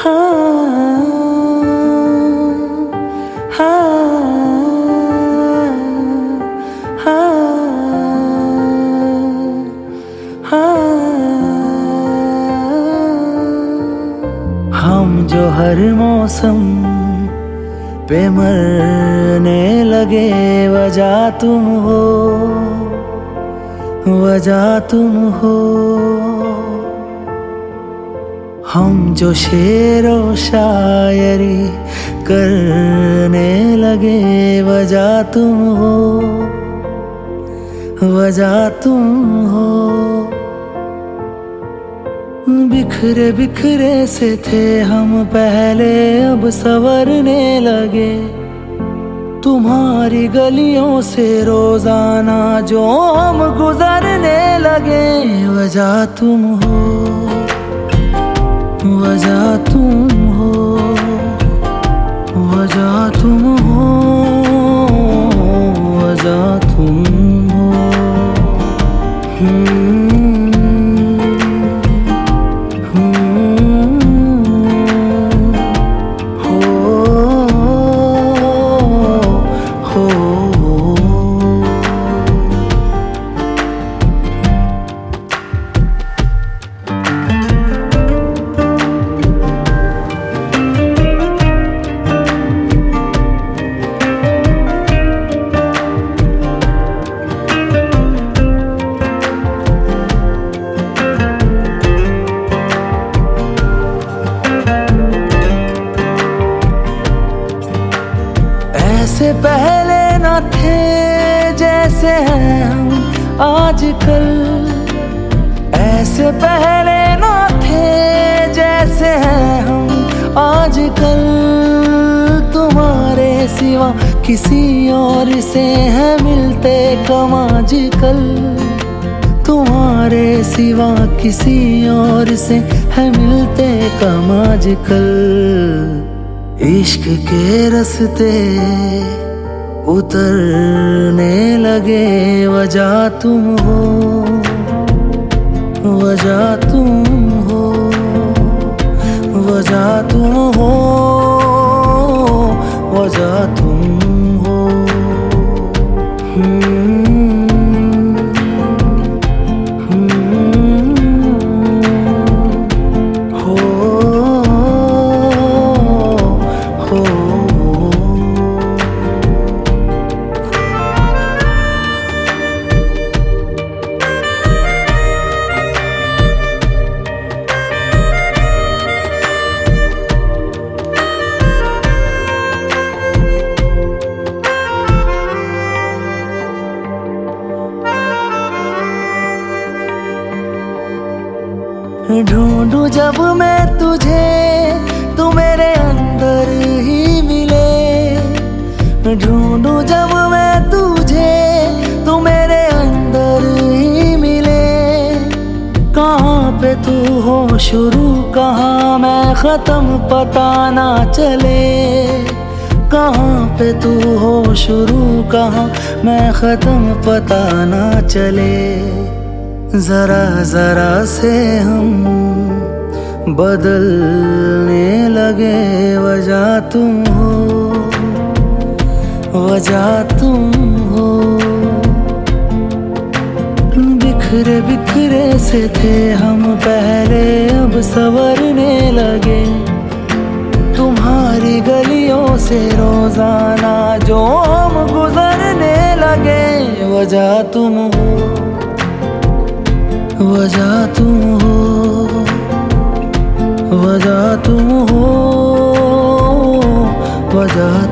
हाँ, हाँ, हाँ, हम जो हर मौसम पे मरने लगे वजह तुम हो वजह तुम हो हम जो शेरो शायरी करने लगे वजह तुम हो वजह तुम हो। बिखरे बिखरे से थे हम पहले, अब सवरने लगे। तुम्हारी गलियों से रोज़ाना जो हम गुजरने लगे वजह तुम हो। वजह तुम थे जैसे हैं हम आजकल। ऐसे पहले न थे जैसे हैं हम आजकल। तुम्हारे सिवा किसी और से हैं मिलते कम आजकल। तुम्हारे सिवा किसी और से है मिलते कम आजकल। इश्क के रस्ते उतरने लगे वजह तुम हो वजह तुम हो वजह तुम हो। ढूंढू जब मैं तुझे, तू मेरे अंदर ही मिले। ढूंढू जब मैं तुझे, तू मेरे अंदर ही मिले। कहाँ पे तू हो शुरू, कहाँ मैं खत्म पता ना चले। कहाँ पे तू हो शुरू, कहाँ मैं खत्म पता ना चले। जरा जरा से हम बदलने लगे। वजह तुम हो, वजह तुम हो। बिखरे बिखरे से थे हम पहले, अब सवरने लगे। तुम्हारी गलियों से रोज़ाना जो हम गुजरने लगे। वजह तुम हो वजह तुम हो वजह तुम हो वजह